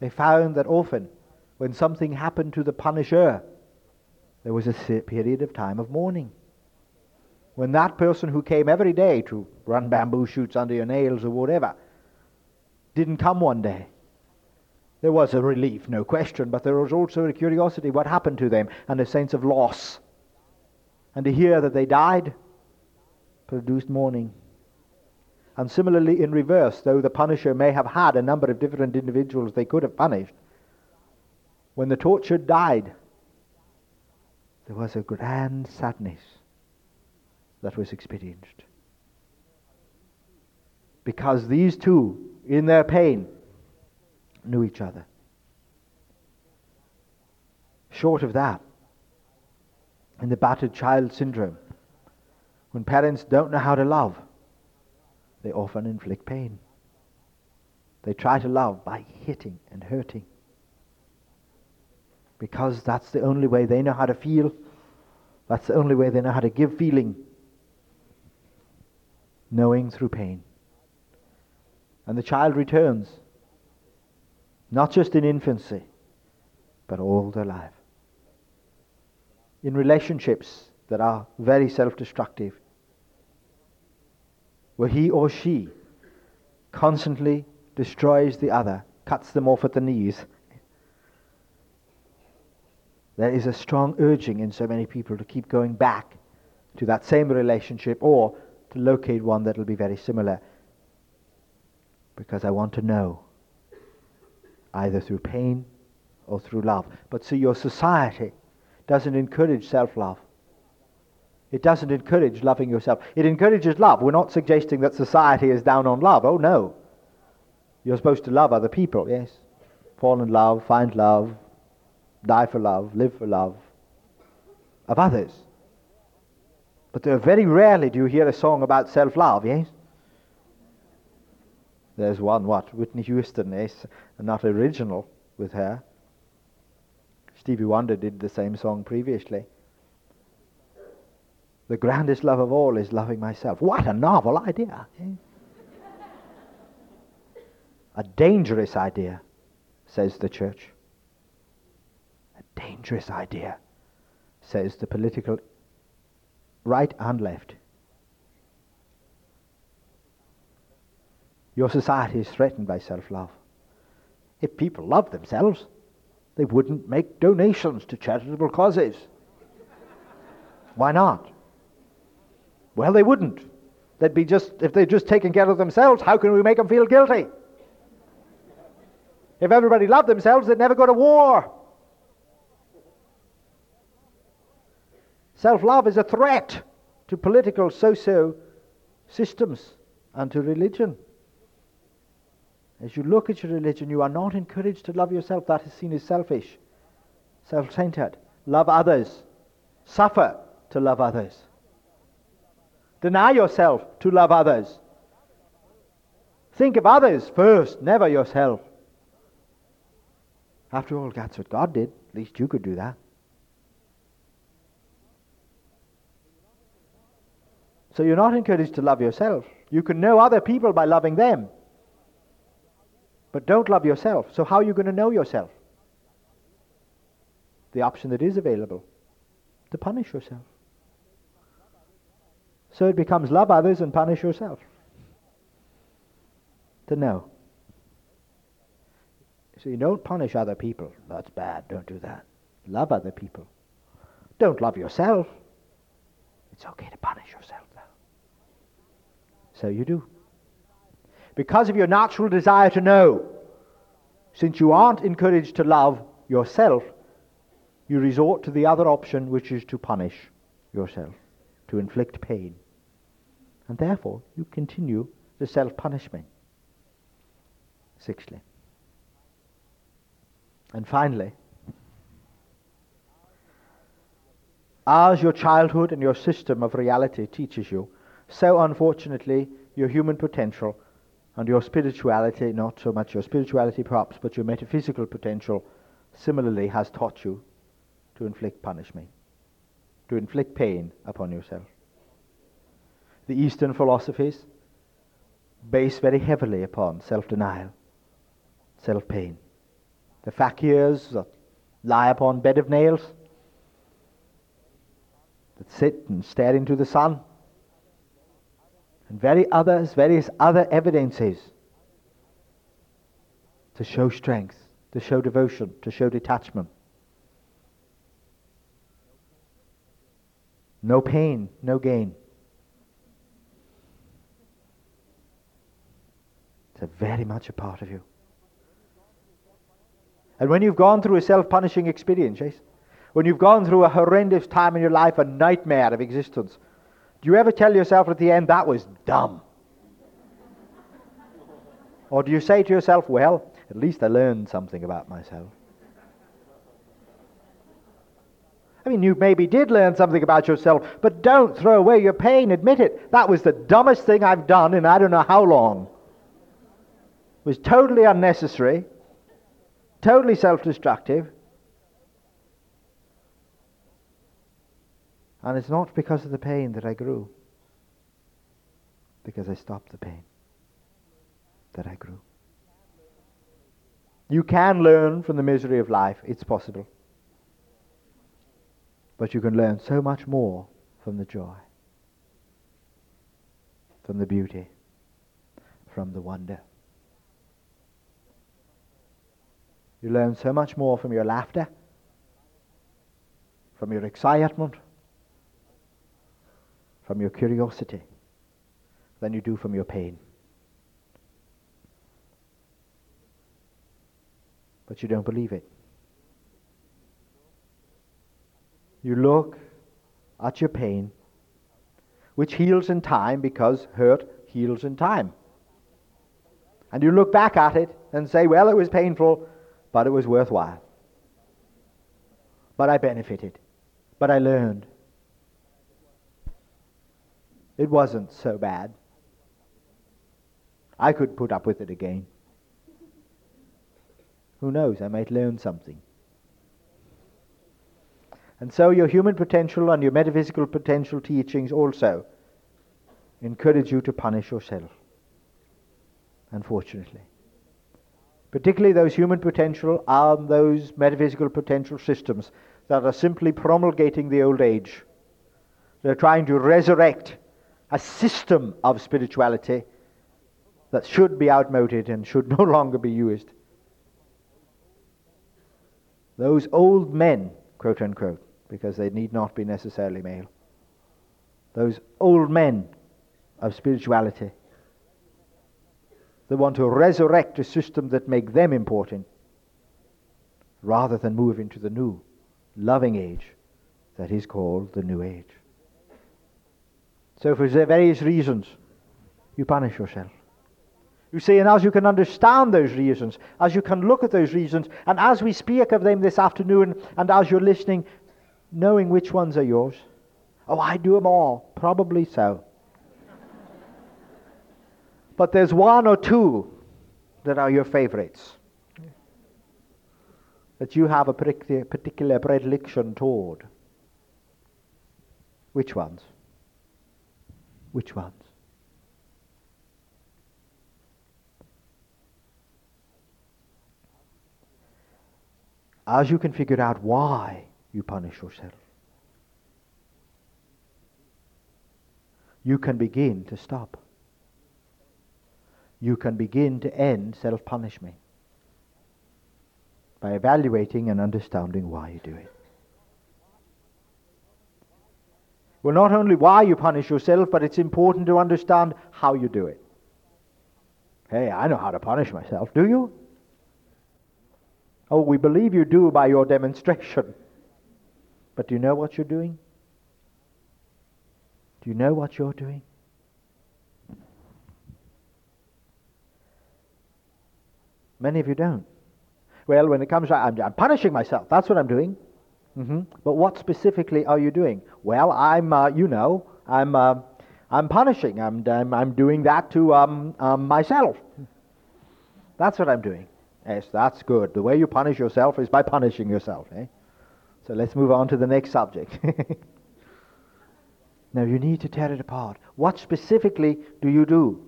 they found that often when something happened to the punisher, there was a period of time of mourning. When that person who came every day to run bamboo shoots under your nails or whatever didn't come one day, there was a relief, no question, but there was also a curiosity what happened to them and a sense of loss. And to hear that they died produced mourning. And similarly, in reverse, though the punisher may have had a number of different individuals they could have punished, when the tortured died, there was a grand sadness that was experienced. Because these two, in their pain, knew each other. Short of that, in the battered child syndrome, when parents don't know how to love, they often inflict pain. They try to love by hitting and hurting. Because that's the only way they know how to feel. That's the only way they know how to give feeling. Knowing through pain. And the child returns, not just in infancy, but all their life. In relationships that are very self destructive, where he or she constantly destroys the other, cuts them off at the knees. There is a strong urging in so many people to keep going back to that same relationship or to locate one that will be very similar. Because I want to know, either through pain or through love. But see, your society doesn't encourage self love. It doesn't encourage loving yourself. It encourages love. We're not suggesting that society is down on love. Oh, no. You're supposed to love other people, yes. Fall in love, find love, die for love, live for love of others. But very rarely do you hear a song about self love, yes? There's one, what? Whitney Houston, yes? Not original with her. Stevie Wonder did the same song previously. The grandest love of all is loving myself. What a novel idea! Eh? a dangerous idea, says the church. A dangerous idea, says the political right and left. Your society is threatened by self love. If people loved themselves, they wouldn't make donations to charitable causes. Why not? Well, they wouldn't. They'd be just, if they'd just taken care of themselves, how can we make them feel guilty? If everybody loved themselves, they'd never go to war. Self love is a threat to political, socio systems and to religion. As you look at your religion, you are not encouraged to love yourself. That is seen as selfish, self centered. Love others. Suffer to love others. Deny yourself to love others. Think of others first, never yourself. After all, that's what God did. At least you could do that. So you're not encouraged to love yourself. You can know other people by loving them. But don't love yourself. So how are you going to know yourself? The option that is available to punish yourself. So it becomes love others and punish yourself. To know. So you don't punish other people. That's bad. Don't do that. Love other people. Don't love yourself. It's okay to punish yourself, though. So you do. Because of your natural desire to know, since you aren't encouraged to love yourself, you resort to the other option, which is to punish yourself, to inflict pain. And therefore, you continue the self punishment. Sixthly. And finally, as your childhood and your system of reality teaches you, so unfortunately your human potential and your spirituality, not so much your spirituality perhaps, but your metaphysical potential, similarly has taught you to inflict punishment, to inflict pain upon yourself the Eastern philosophies base very heavily upon self denial, self pain. the fakirs that lie upon bed of nails, that sit and stare into the sun, and very others, various other evidences to show strength, to show devotion, to show detachment. No pain, no gain. It's very much a part of you. And when you've gone through a self punishing experience, yes, when you've gone through a horrendous time in your life, a nightmare of existence, do you ever tell yourself at the end, that was dumb? or do you say to yourself, well, at least I learned something about myself? I mean, you maybe did learn something about yourself, but don't throw away your pain. Admit it. That was the dumbest thing I've done in I don't know how long. Was totally unnecessary, totally self destructive. And it's not because of the pain that I grew, because I stopped the pain that I grew. You can learn from the misery of life, it's possible. But you can learn so much more from the joy, from the beauty, from the wonder. You learn so much more from your laughter, from your excitement, from your curiosity than you do from your pain. But you don't believe it. You look at your pain, which heals in time because hurt heals in time. And you look back at it and say, well, it was painful, but it was worthwhile. But I benefited. But I learned. It wasn't so bad. I could put up with it again. Who knows? I might learn something. And so your human potential and your metaphysical potential teachings also encourage you to punish yourself. Unfortunately. Particularly those human potential and those metaphysical potential systems that are simply promulgating the old age. They're trying to resurrect a system of spirituality that should be outmoded and should no longer be used. Those old men, quote unquote, because they need not be necessarily male. Those old men of spirituality. They want to resurrect a system that make them important rather than move into the new, loving age that is called the new age. So for various reasons, you punish yourself. You see, and as you can understand those reasons, as you can look at those reasons, and as we speak of them this afternoon, and as you're listening, knowing which ones are yours. Oh, I do them all. Probably so. But there's one or two that are your favorites. That you have a particular predilection toward. Which ones? Which ones? As you can figure out why you punish yourself. You can begin to stop. You can begin to end self punishment by evaluating and understanding why you do it. Well, not only why you punish yourself, but it's important to understand how you do it. Hey, I know how to punish myself. Do you? Oh, we believe you do by your demonstration. But do you know what you're doing? Do you know what you're doing? Many of you don't. Well, when it comes I'm, I'm punishing myself. That's what I'm doing. Mm-hmm. But what specifically are you doing? Well, I'm, uh, you know, I'm, uh, I'm punishing. I'm, I'm, I'm doing that to um, um, myself. That's what I'm doing. Yes, that's good. The way you punish yourself is by punishing yourself. Eh? So let's move on to the next subject. now you need to tear it apart. What specifically do you do?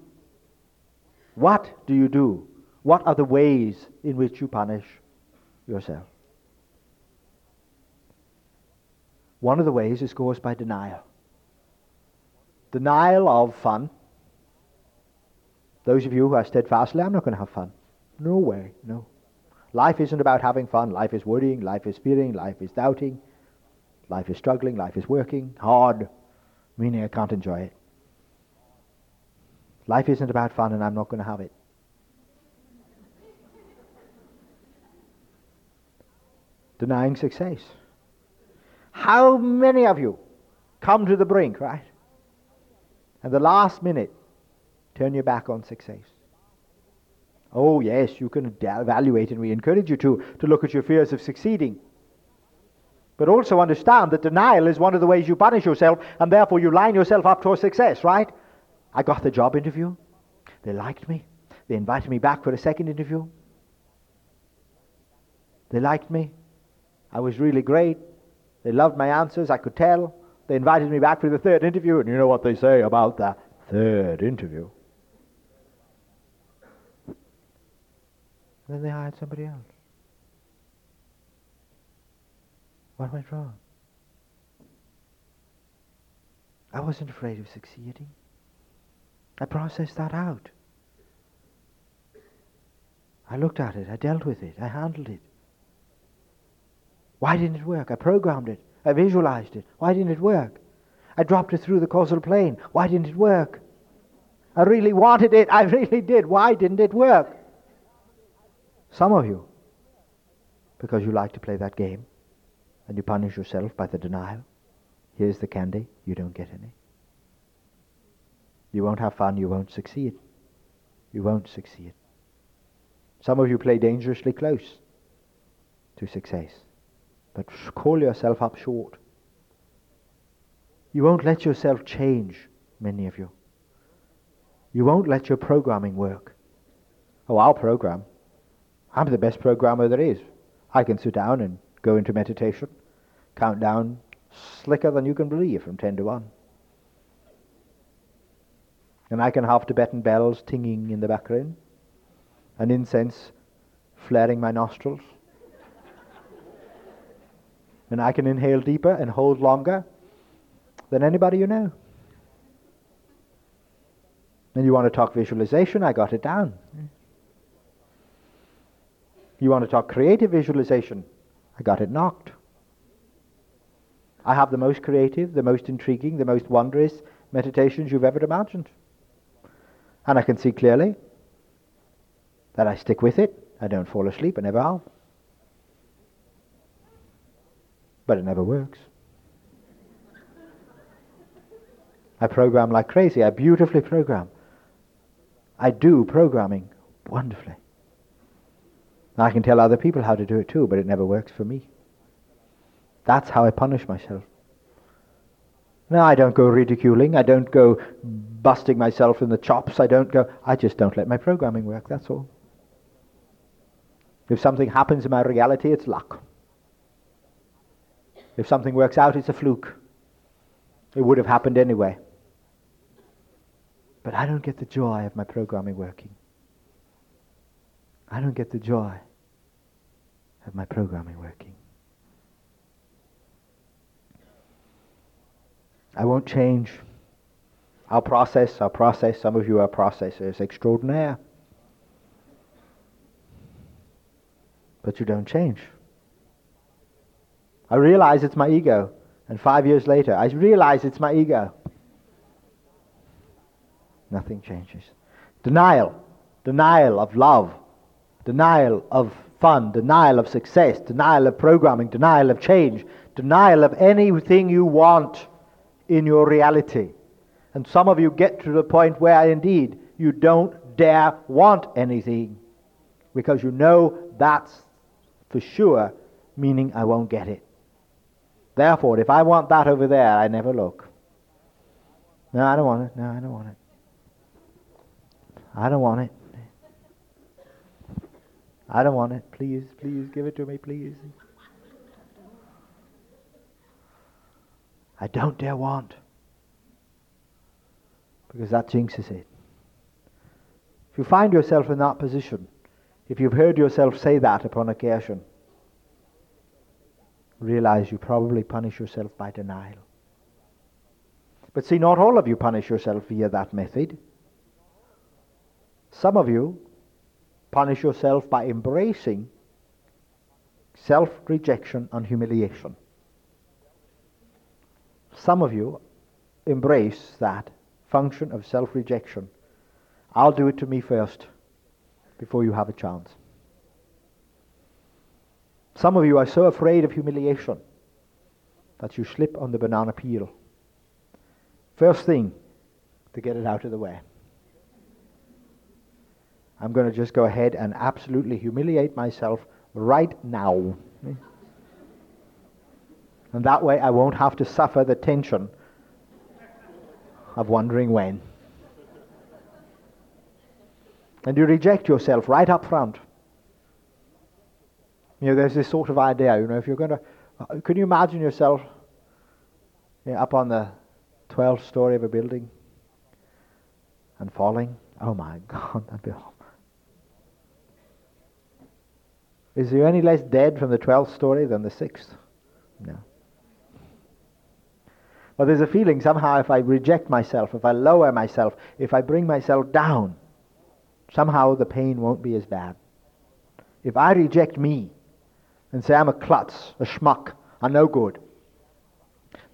What do you do? What are the ways in which you punish yourself. One of the ways is caused by denial. Denial of fun. Those of you who are steadfastly, I'm not going to have fun. No way, no. Life isn't about having fun. Life is worrying, life is fearing, life is doubting, life is struggling, life is working hard, meaning I can't enjoy it. Life isn't about fun and I'm not going to have it. Denying success. How many of you come to the brink, right? And the last minute, turn your back on success. Oh, yes, you can evaluate, and we encourage you to, to look at your fears of succeeding. But also understand that denial is one of the ways you punish yourself, and therefore you line yourself up for success, right? I got the job interview. They liked me. They invited me back for a second interview. They liked me. I was really great. They loved my answers, I could tell. They invited me back for the third interview, and you know what they say about the third interview. Then they hired somebody else. What went wrong? I wasn't afraid of succeeding. I processed that out. I looked at it, I dealt with it, I handled it. Why didn't it work? I programmed it, I visualized it. Why didn't it work? I dropped it through the causal plane. Why didn't it work? I really wanted it, I really did. Why didn't it work? Some of you, because you like to play that game and you punish yourself by the denial. Here's the candy, you don't get any. You won't have fun, you won't succeed. You won't succeed. Some of you play dangerously close to success, but call yourself up short. You won't let yourself change, many of you. You won't let your programming work. Oh, I'll program. I'm the best programmer there is. I can sit down and go into meditation, count down slicker than you can believe from 10 to 1. And I can have Tibetan bells tinging in the background, and incense flaring my nostrils. And I can inhale deeper and hold longer than anybody you know. And you want to talk visualization? I got it down. You want to talk creative visualization? I got it knocked. I have the most creative, the most intriguing, the most wondrous meditations you've ever imagined. And I can see clearly that I stick with it. I don't fall asleep. I never have. But it never works. I program like crazy. I beautifully program. I do programming wonderfully. I can tell other people how to do it too, but it never works for me. That's how I punish myself. No, I don't go ridiculing. I don't go busting myself in the chops. I don't go. I just don't let my programming work. That's all. If something happens in my reality, it's luck. If something works out, it's a fluke. It would have happened anyway. But I don't get the joy of my programming working. I don't get the joy of my programming working. I won't change. I'll process, I'll process. Some of you are processors extraordinaire. But you don't change. I realize it's my ego. And five years later, I realize it's my ego. Nothing changes. Denial. Denial of love. Denial of fun, denial of success, denial of programming, denial of change, denial of anything you want in your reality. And some of you get to the point where indeed you don't dare want anything because you know that's for sure, meaning I won't get it. Therefore, if I want that over there, I never look. No, I don't want it. No, I don't want it. I don't want it. I don't want it. Please, please give it to me, please. I don't dare want. Because that jinxes it. If you find yourself in that position, if you've heard yourself say that upon occasion, realize you probably punish yourself by denial. But see, not all of you punish yourself via that method. Some of you punish yourself by embracing self rejection and humiliation. Some of you embrace that function of self rejection. I'll do it to me first before you have a chance. Some of you are so afraid of humiliation that you slip on the banana peel. First thing to get it out of the way. I'm going to just go ahead and absolutely humiliate myself right now. And that way I won't have to suffer the tension of wondering when. And you reject yourself right up front. You know, there's this sort of idea, you know, if you're going to, can you imagine yourself you know, up on the 12th story of a building and falling? Oh my God, that'd be awful. Is there any less dead from the 12th story than the 6th? No. But there's a feeling somehow if I reject myself, if I lower myself, if I bring myself down, somehow the pain won't be as bad. If I reject me and say I'm a klutz, a schmuck, I'm no good,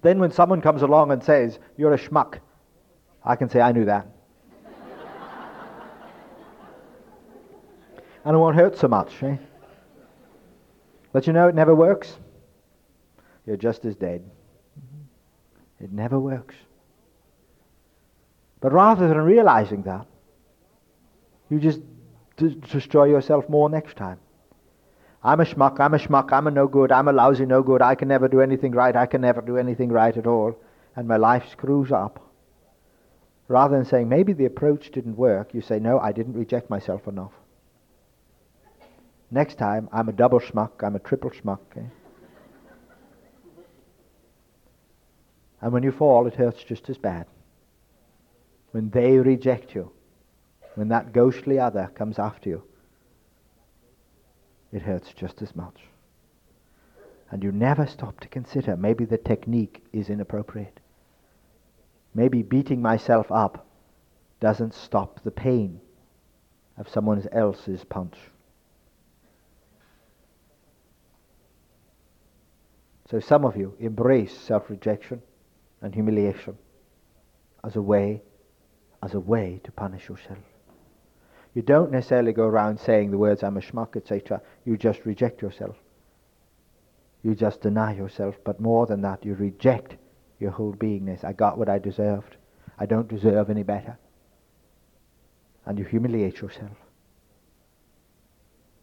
then when someone comes along and says, You're a schmuck, I can say, I knew that. and it won't hurt so much. Eh? But you know, it never works. You're just as dead. It never works. But rather than realizing that, you just d- destroy yourself more next time. I'm a schmuck, I'm a schmuck, I'm a no good, I'm a lousy no good, I can never do anything right, I can never do anything right at all, and my life screws up. Rather than saying, maybe the approach didn't work, you say, no, I didn't reject myself enough. Next time, I'm a double schmuck, I'm a triple schmuck. Eh? And when you fall, it hurts just as bad. When they reject you, when that ghostly other comes after you, it hurts just as much. And you never stop to consider maybe the technique is inappropriate. Maybe beating myself up doesn't stop the pain of someone else's punch. So some of you embrace self-rejection and humiliation as a way, as a way to punish yourself. You don't necessarily go around saying the words I'm a schmuck, etc. You just reject yourself. You just deny yourself. But more than that, you reject your whole beingness. I got what I deserved. I don't deserve any better. And you humiliate yourself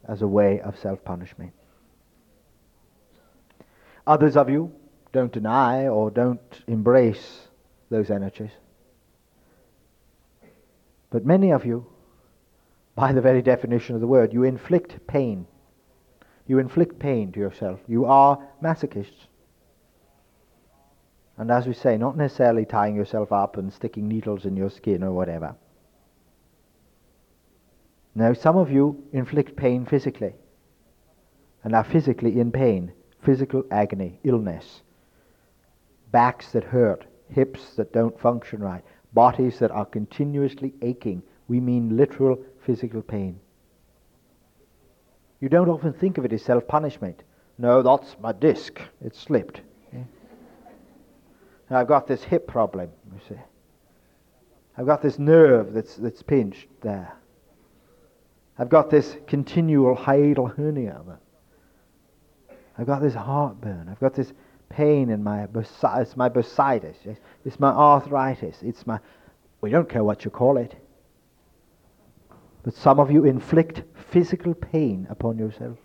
as a way of self-punishment. Others of you don't deny or don't embrace those energies. But many of you, by the very definition of the word, you inflict pain. You inflict pain to yourself. You are masochists. And as we say, not necessarily tying yourself up and sticking needles in your skin or whatever. Now, some of you inflict pain physically and are physically in pain physical agony, illness, backs that hurt, hips that don't function right, bodies that are continuously aching. We mean literal physical pain. You don't often think of it as self punishment. No, that's my disc. It slipped. Now I've got this hip problem, you see. I've got this nerve that's, that's pinched there. I've got this continual hiatal hernia I've got this heartburn. I've got this pain in my it's my bursitis. It's my arthritis. It's my we don't care what you call it. But some of you inflict physical pain upon yourself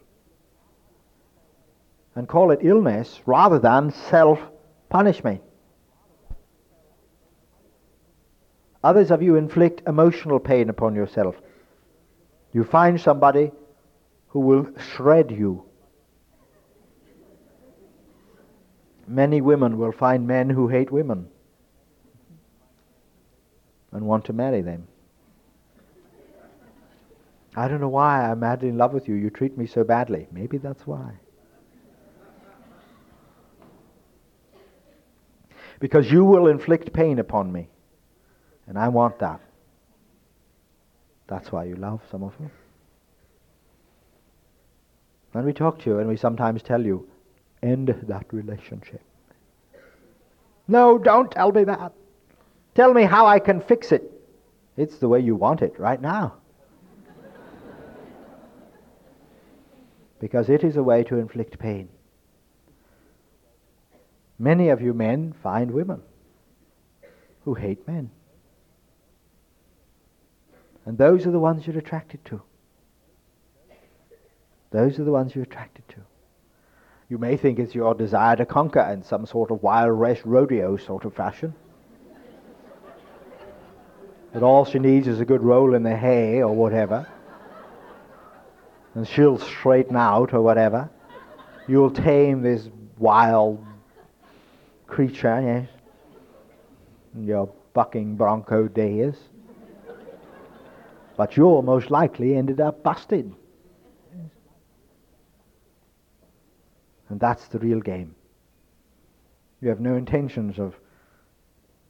and call it illness rather than self punishment. Others of you inflict emotional pain upon yourself. You find somebody who will shred you many women will find men who hate women and want to marry them. I don't know why I'm madly in love with you. You treat me so badly. Maybe that's why. Because you will inflict pain upon me. And I want that. That's why you love some of you. When we talk to you and we sometimes tell you, end that relationship. No, don't tell me that. Tell me how I can fix it. It's the way you want it right now. Because it is a way to inflict pain. Many of you men find women who hate men. And those are the ones you're attracted to. Those are the ones you're attracted to. You may think it's your desire to conquer in some sort of wild west rodeo sort of fashion. that all she needs is a good roll in the hay or whatever and she'll straighten out or whatever. You'll tame this wild creature, yes, in your bucking bronco days. But you'll most likely ended up busted. And that's the real game. You have no intentions of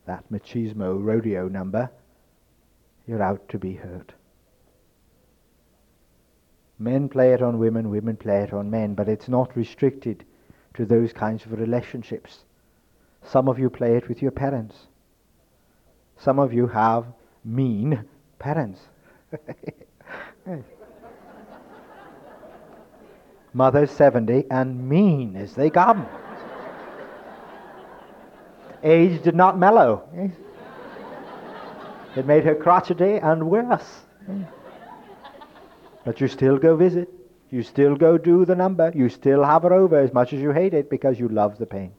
that machismo rodeo number. You're out to be hurt. Men play it on women, women play it on men, but it's not restricted to those kinds of relationships. Some of you play it with your parents. Some of you have mean parents. Mother's 70 and mean as they come. Age did not mellow. It made her crotchety and worse. But you still go visit. You still go do the number. You still have her over as much as you hate it because you love the pain.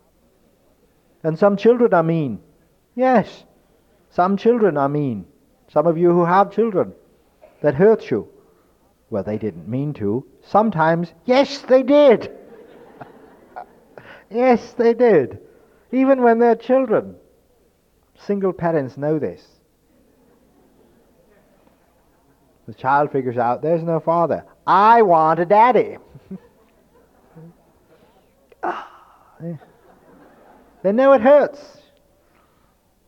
And some children are mean. Yes, some children are mean. Some of you who have children that hurt you. Well, they didn't mean to. Sometimes, yes, they did. yes, they did. Even when they're children. Single parents know this. The child figures out there's no father. I want a daddy. Ah, they know it hurts.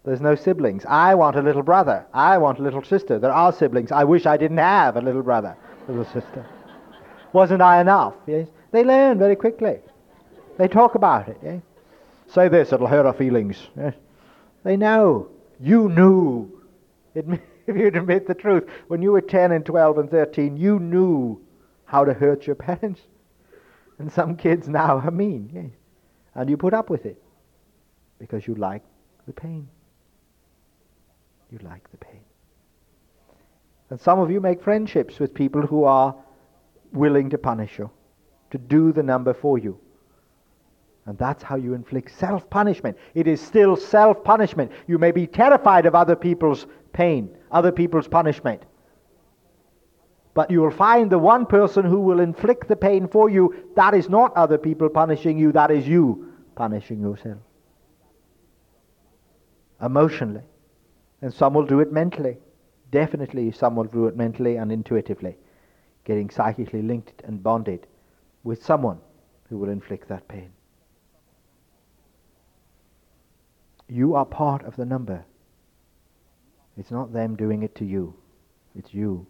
There's no siblings. I want a little brother. I want a little sister. There are siblings. I wish I didn't have a little brother, little sister. Wasn't I enough? Yes. They learn very quickly. They talk about it. Yes. Say this, it'll hurt our feelings. Yes. They know. You knew. It if you'd admit the truth, when you were 10 and 12 and 13, you knew how to hurt your parents. And some kids now are mean, yes. And you put up with it because you like the pain. You like the pain. And some of you make friendships with people who are willing to punish you, to do the number for you. And that's how you inflict self punishment. It is still self punishment. You may be terrified of other people's pain, other people's punishment. But you will find the one person who will inflict the pain for you, that is not other people punishing you, that is you punishing yourself. Emotionally. And some will do it mentally. Definitely some will do it mentally and intuitively, getting psychically linked and bonded with someone who will inflict that pain. You are part of the number. It's not them doing it to you. It's you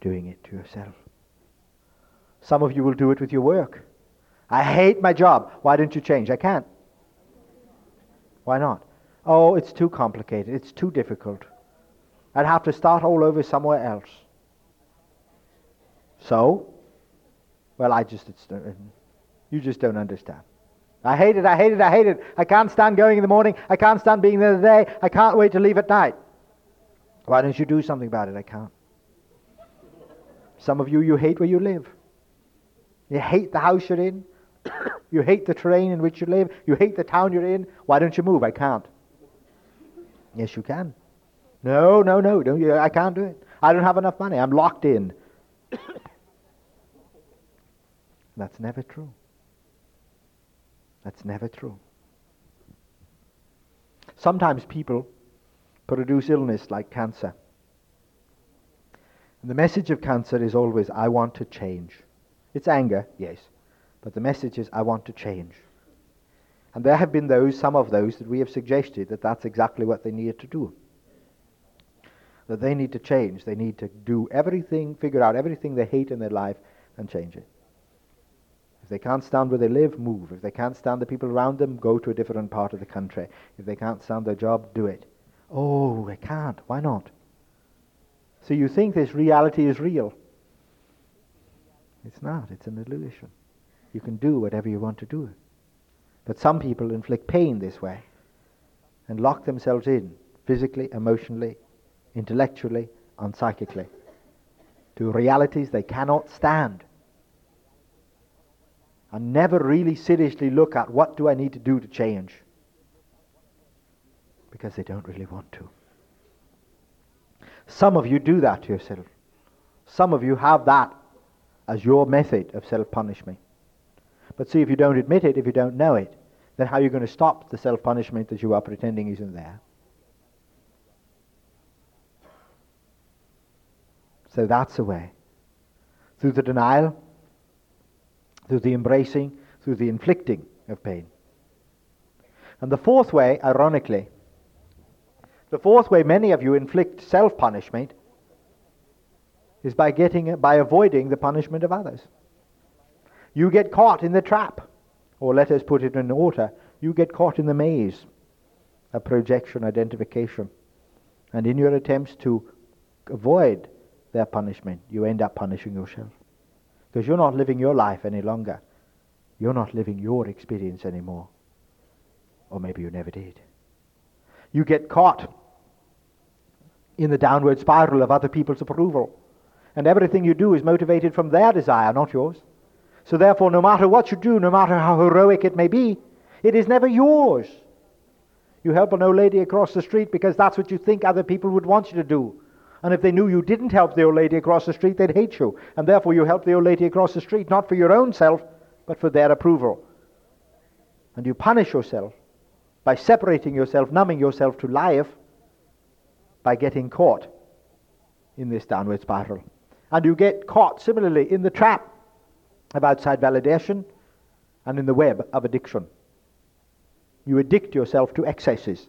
doing it to yourself. Some of you will do it with your work. I hate my job. Why don't you change? I can't. Why not? Oh, it's too complicated. It's too difficult. I'd have to start all over somewhere else. So, well, I just, uh, you just don't understand. I hate it, I hate it, I hate it. I can't stand going in the morning. I can't stand being there the day. I can't wait to leave at night. Why don't you do something about it? I can't. Some of you, you hate where you live. You hate the house you're in. you hate the terrain in which you live. You hate the town you're in. Why don't you move? I can't. Yes, you can. No, no, no. Don't you, I can't do it. I don't have enough money. I'm locked in. That's never true. That's never true. Sometimes people produce illness like cancer. And the message of cancer is always, I want to change. It's anger, yes, but the message is, I want to change. And there have been those, some of those, that we have suggested that that's exactly what they needed to do. That they need to change. They need to do everything, figure out everything they hate in their life and change it. If they can't stand where they live, move. If they can't stand the people around them, go to a different part of the country. If they can't stand their job, do it. Oh, I can't. Why not? So you think this reality is real. It's not. It's an illusion. You can do whatever you want to do. But some people inflict pain this way and lock themselves in physically, emotionally, intellectually, and psychically to realities they cannot stand and never really seriously look at what do I need to do to change because they don't really want to. Some of you do that to yourself. Some of you have that as your method of self punishment. But see, if you don't admit it, if you don't know it, then how are you going to stop the self punishment that you are pretending isn't there? So that's a way. Through the denial, through the embracing, through the inflicting of pain. And the fourth way, ironically, the fourth way many of you inflict self punishment is by getting by avoiding the punishment of others. You get caught in the trap or let us put it in order, you get caught in the maze of projection identification. And in your attempts to avoid their punishment, you end up punishing yourself. Because you're not living your life any longer. You're not living your experience anymore. Or maybe you never did. You get caught in the downward spiral of other people's approval. And everything you do is motivated from their desire, not yours. So therefore, no matter what you do, no matter how heroic it may be, it is never yours. You help an old lady across the street because that's what you think other people would want you to do. And if they knew you didn't help the old lady across the street, they'd hate you. And therefore, you help the old lady across the street not for your own self, but for their approval. And you punish yourself by separating yourself, numbing yourself to life, by getting caught in this downward spiral. And you get caught similarly in the trap of outside validation and in the web of addiction. You addict yourself to excesses,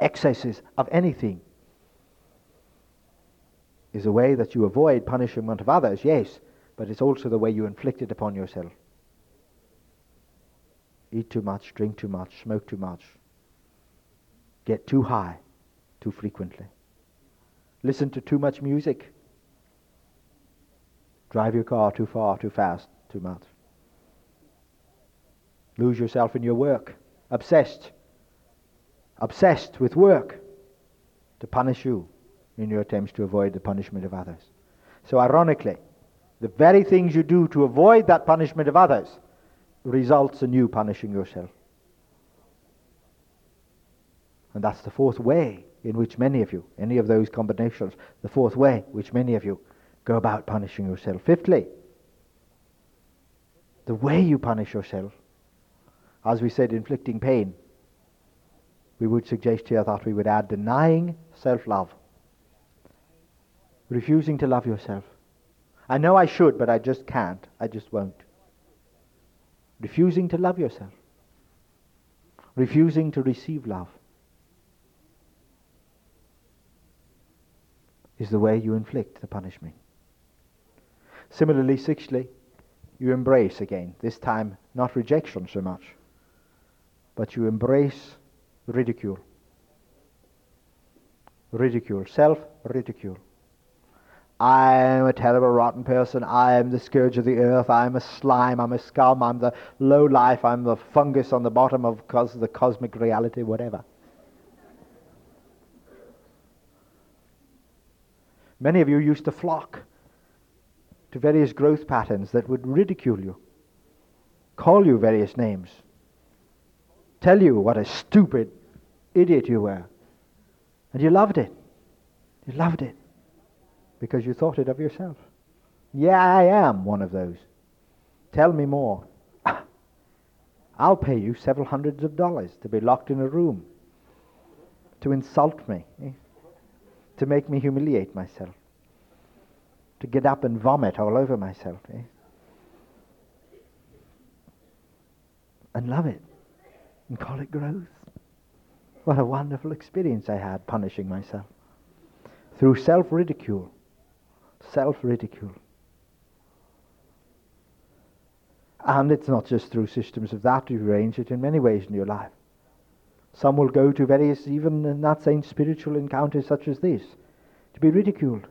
excesses of anything. Is a way that you avoid punishment of others, yes, but it's also the way you inflict it upon yourself. Eat too much, drink too much, smoke too much, get too high too frequently, listen to too much music, Drive your car too far, too fast, too much. Lose yourself in your work. Obsessed. Obsessed with work to punish you in your attempts to avoid the punishment of others. So, ironically, the very things you do to avoid that punishment of others results in you punishing yourself. And that's the fourth way in which many of you, any of those combinations, the fourth way which many of you go about punishing yourself. Fifthly, the way you punish yourself, as we said, inflicting pain, we would suggest here that we would add denying self love, refusing to love yourself. I know I should, but I just can't. I just won't. Refusing to love yourself, refusing to receive love. Is the way you inflict the punishment. Similarly, sixthly, you embrace again, this time not rejection so much, but you embrace ridicule. Ridicule, self ridicule. I am a terrible, rotten person. I am the scourge of the earth. I am a slime. I'm a scum. I'm the low life. I'm the fungus on the bottom of cos- the cosmic reality, whatever. Many of you used to flock to various growth patterns that would ridicule you, call you various names, tell you what a stupid idiot you were. And you loved it. You loved it because you thought it of yourself. Yeah, I am one of those. Tell me more. I'll pay you several hundreds of dollars to be locked in a room, to insult me? To make me humiliate myself to get up and vomit all over myself. Eh? And love it. and call it growth. What a wonderful experience I had punishing myself through self ridicule. Self ridicule. And it's not just through systems of that, you arrange it in many ways in your life. Some will go to various, even in that same spiritual encounters such as this, to be ridiculed,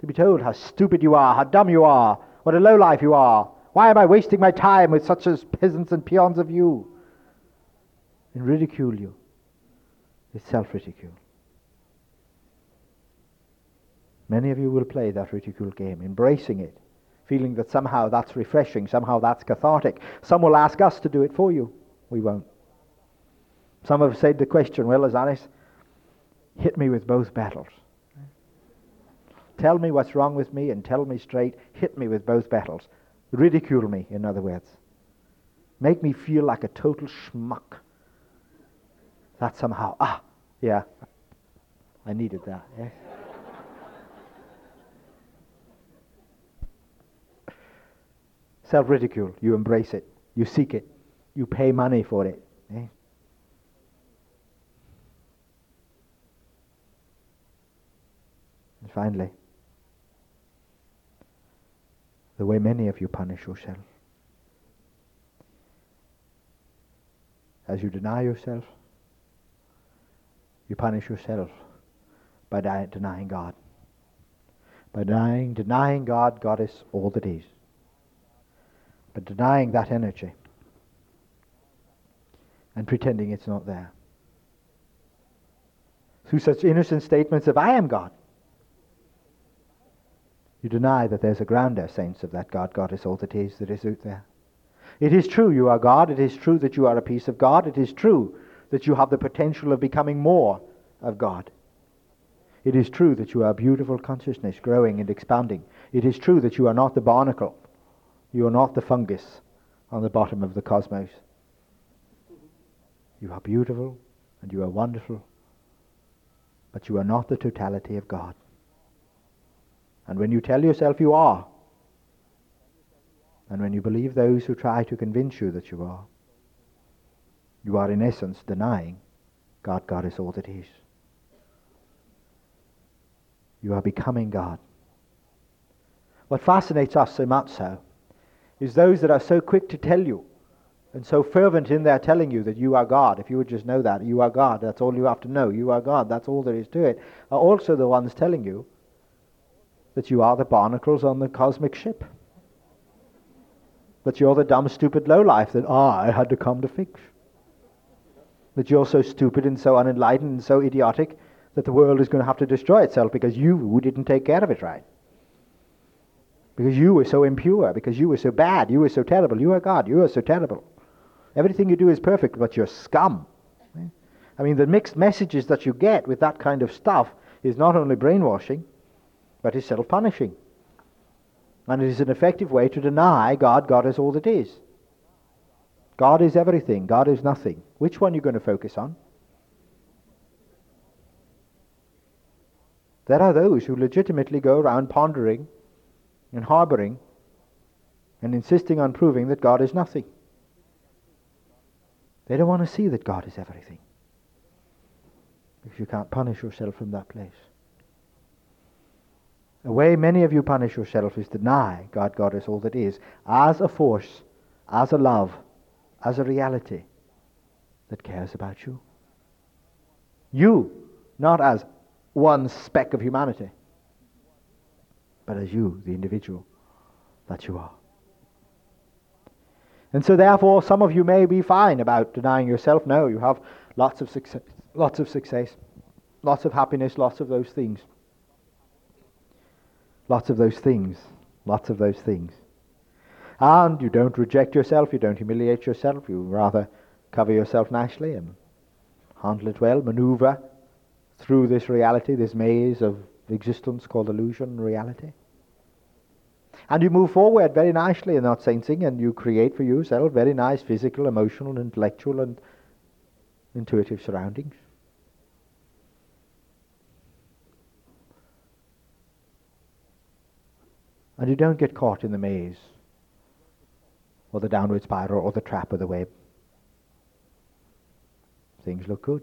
to be told how stupid you are, how dumb you are, what a low life you are. Why am I wasting my time with such as peasants and peons of you? And ridicule you. It's self ridicule. Many of you will play that ridicule game, embracing it, feeling that somehow that's refreshing, somehow that's cathartic. Some will ask us to do it for you. We won't. Some have said the question, well, Lazaris, hit me with both battles. Tell me what's wrong with me and tell me straight. Hit me with both battles. Ridicule me, in other words. Make me feel like a total schmuck. That somehow, ah, yeah, I needed that. Yeah. Self ridicule, you embrace it, you seek it, you pay money for it. Eh? And finally, the way many of you punish yourself. As you deny yourself, you punish yourself by di- denying God. By denying, denying God, God is all that is. But denying that energy and pretending it's not there. Through such innocent statements of, I am God. You deny that there's a grounder, saints, of that God. goddess, all that is, that is out there. It is true you are God. It is true that you are a piece of God. It is true that you have the potential of becoming more of God. It is true that you are a beautiful consciousness growing and expanding. It is true that you are not the barnacle. You are not the fungus on the bottom of the cosmos. You are beautiful and you are wonderful, but you are not the totality of God. And when you tell yourself you are, and when you believe those who try to convince you that you are, you are in essence denying God, God is all that is. You are becoming God. What fascinates us so much so is those that are so quick to tell you and so fervent in their telling you that you are God. If you would just know that, you are God. That's all you have to know. You are God. That's all there is to it. Are also the ones telling you that you are the barnacles on the cosmic ship. That you're the dumb, stupid lowlife that ah, I had to come to fix. That you're so stupid and so unenlightened and so idiotic that the world is going to have to destroy itself because you didn't take care of it right. Because you were so impure, because you were so bad, you were so terrible. You are God, you are so terrible. Everything you do is perfect, but you're scum. I mean, the mixed messages that you get with that kind of stuff is not only brainwashing, but is self punishing. And it is an effective way to deny God, God is all that is. God is everything, God is nothing. Which one are you going to focus on? There are those who legitimately go around pondering and harboring and insisting on proving that God is nothing. They don't want to see that God is everything. Because you can't punish yourself from that place. The way many of you punish yourself is deny God, God is all that is, as a force, as a love, as a reality that cares about you. You, not as one speck of humanity, but as you, the individual that you are. And so therefore some of you may be fine about denying yourself. No, you have lots of success, lots of success, lots of happiness, lots of those things. Lots of those things. Lots of those things. And you don't reject yourself, you don't humiliate yourself, you rather cover yourself nicely and handle it well, maneuver through this reality, this maze of existence called illusion reality. And you move forward very nicely in that sensing and you create for yourself very nice physical, emotional, intellectual and intuitive surroundings. And you don't get caught in the maze or the downward spiral or the trap of the web. things look good.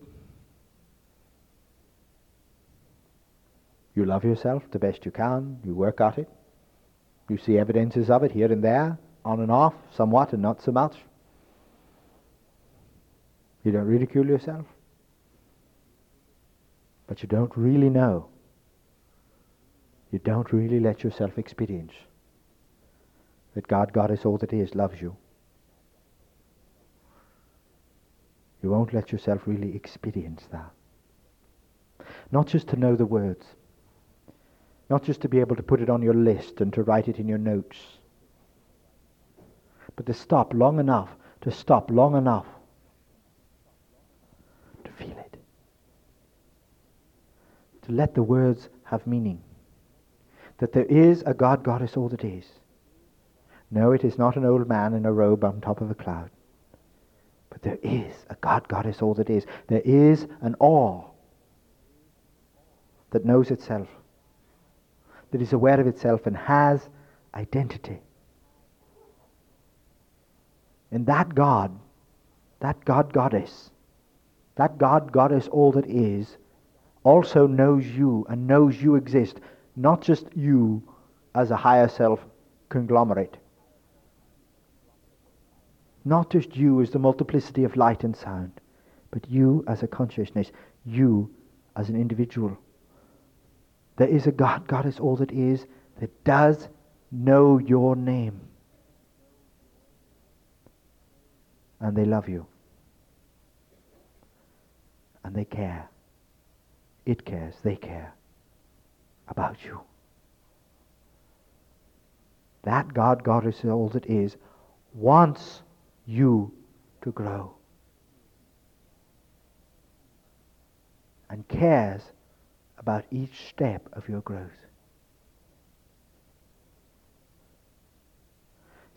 You love yourself the best you can. You work at it. You see evidences of it here and there, on and off, somewhat and not so much. You don't ridicule yourself. But you don't really know. You don't really let yourself experience that God, God is all that is, loves you. You won't let yourself really experience that. Not just to know the words, not just to be able to put it on your list and to write it in your notes, but to stop long enough, to stop long enough to feel it. To let the words have meaning. That there is a God, goddess all that is. No, it is not an old man in a robe on top of a cloud. But there is a God, goddess all that is. There is an all that knows itself that is aware of itself and has identity. And that God, that God goddess, that God goddess, all that is, also knows you and knows you exist, not just you as a higher self conglomerate. Not just you as the multiplicity of light and sound, but you as a consciousness, you as an individual. There is a God, God is all that is, that does know your name. And they love you. And they care. It cares, they care about you. That God, God is all that is, wants you to grow. And cares about each step of your growth.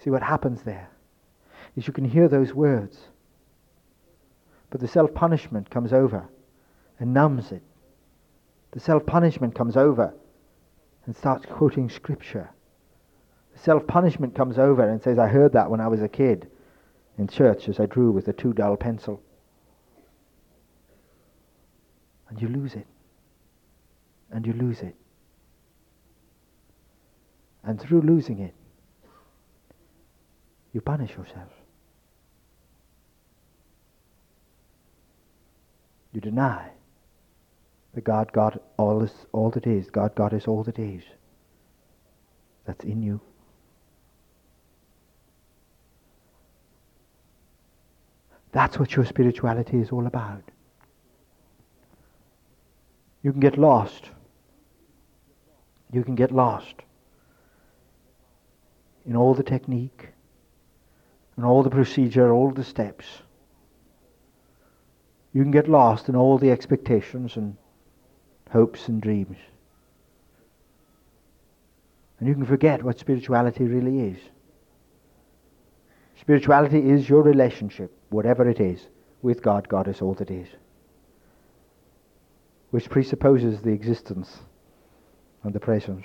See what happens there is you can hear those words, but the self punishment comes over and numbs it. The self punishment comes over and starts quoting scripture. Self punishment comes over and says, I heard that when I was a kid in church as I drew with a too dull pencil. And you lose it and you lose it. And through losing it, you punish yourself. You deny that God, God, all is all that is. God, God is all that is. That's in you. That's what your spirituality is all about. You can get lost you can get lost in all the technique and all the procedure, all the steps. You can get lost in all the expectations and hopes and dreams. And you can forget what spirituality really is. Spirituality is your relationship, whatever it is, with God. God is all that is. Which presupposes the existence and the presence.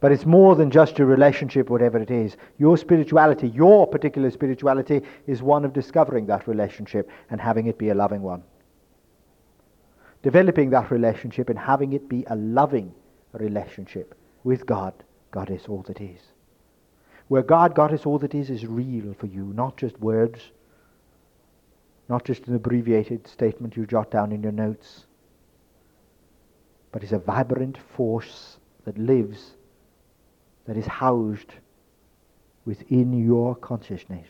But it's more than just your relationship, whatever it is. Your spirituality, your particular spirituality, is one of discovering that relationship and having it be a loving one. Developing that relationship and having it be a loving relationship with God. God is all that is. Where God, God is all that is, is real for you, not just words, not just an abbreviated statement you jot down in your notes but is a vibrant force that lives, that is housed within your consciousness.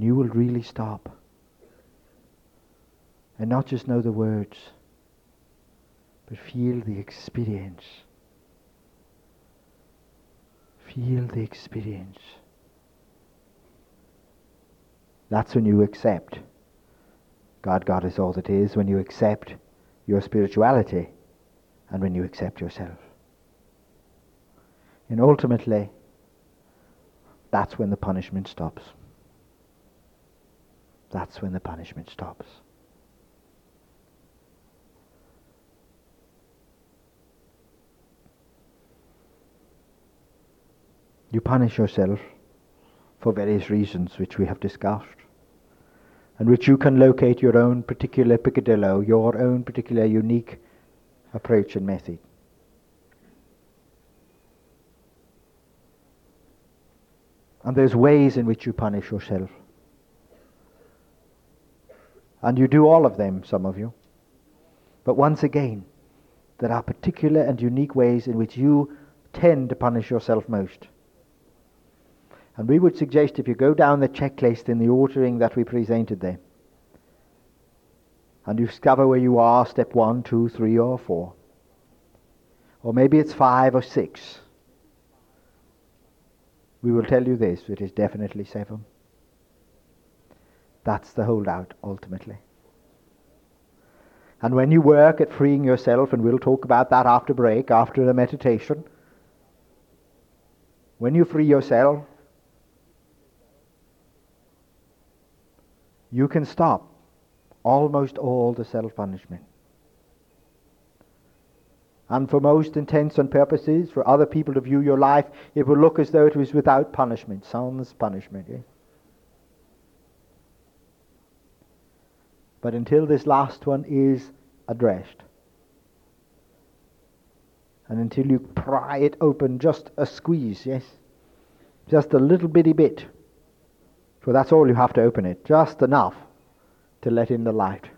When you will really stop and not just know the words, but feel the experience Feel the experience. That's when you accept God, God is all that is, when you accept your spirituality and when you accept yourself. And ultimately, that's when the punishment stops that's when the punishment stops. You punish yourself for various reasons which we have discussed, and which you can locate your own particular peccadillo, your own particular unique approach and method. And there's ways in which you punish yourself. And you do all of them, some of you. But once again, there are particular and unique ways in which you tend to punish yourself most. And we would suggest if you go down the checklist in the ordering that we presented there, and you discover where you are, step one, two, three, or four, or maybe it's five or six, we will tell you this it is definitely seven. That's the holdout, ultimately. And when you work at freeing yourself, and we'll talk about that after break, after the meditation, when you free yourself, you can stop almost all the self punishment. And for most intents and purposes, for other people to view your life, it will look as though it was without punishment, sans punishment. Eh? But until this last one is addressed, and until you pry it open just a squeeze, yes? Just a little bitty bit. For that's all you have to open it, just enough to let in the light.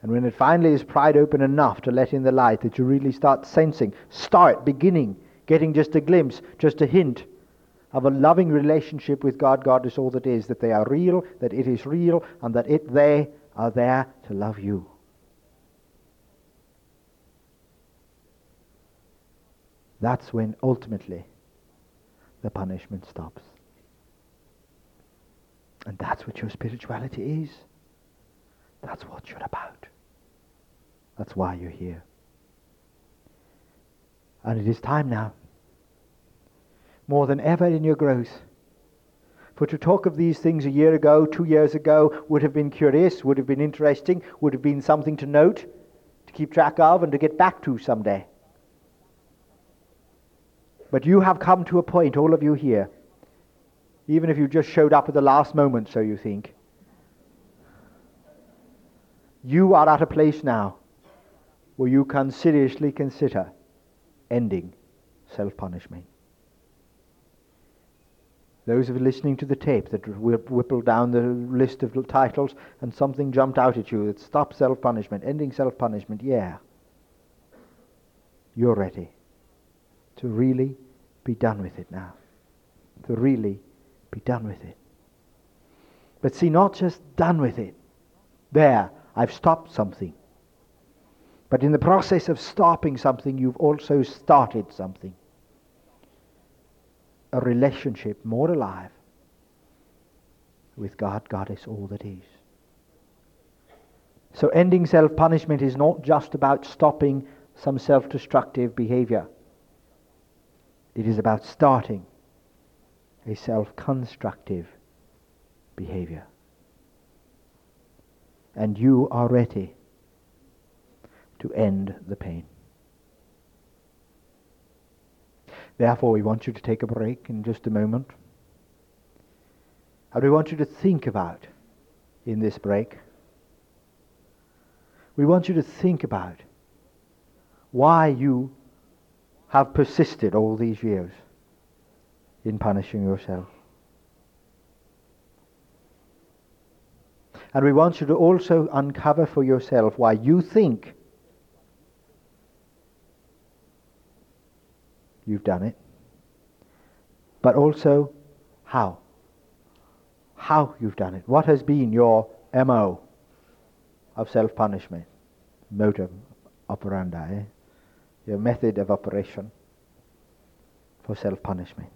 And when it finally is pried open enough to let in the light that you really start sensing, start beginning, getting just a glimpse, just a hint of a loving relationship with God, God is all that is, that they are real, that it is real, and that it they are there to love you. That's when ultimately the punishment stops. And that's what your spirituality is. That's what you're about. That's why you're here. And it is time now, more than ever in your growth, for to talk of these things a year ago, two years ago, would have been curious, would have been interesting, would have been something to note, to keep track of, and to get back to someday. But you have come to a point, all of you here, even if you just showed up at the last moment, so you think, you are at a place now where you can seriously consider ending self punishment. Those of listening to the tape that whippled down the list of titles and something jumped out at you that stop self punishment, ending self punishment, yeah. You're ready to really be done with it now. To really be done with it. But see, not just done with it. There, I've stopped something. But in the process of stopping something, you've also started something. A relationship more alive with God. God is all that is. So ending self-punishment is not just about stopping some self-destructive behavior. It is about starting a self-constructive behavior and you are ready to end the pain. Therefore, we want you to take a break in just a moment. And we want you to think about in this break. We want you to think about why you have persisted all these years in punishing yourself. And we want you to also uncover for yourself why you think you've done it, but also how. How you've done it. What has been your MO of self punishment? Modus operandi, eh? your method of operation for self punishment.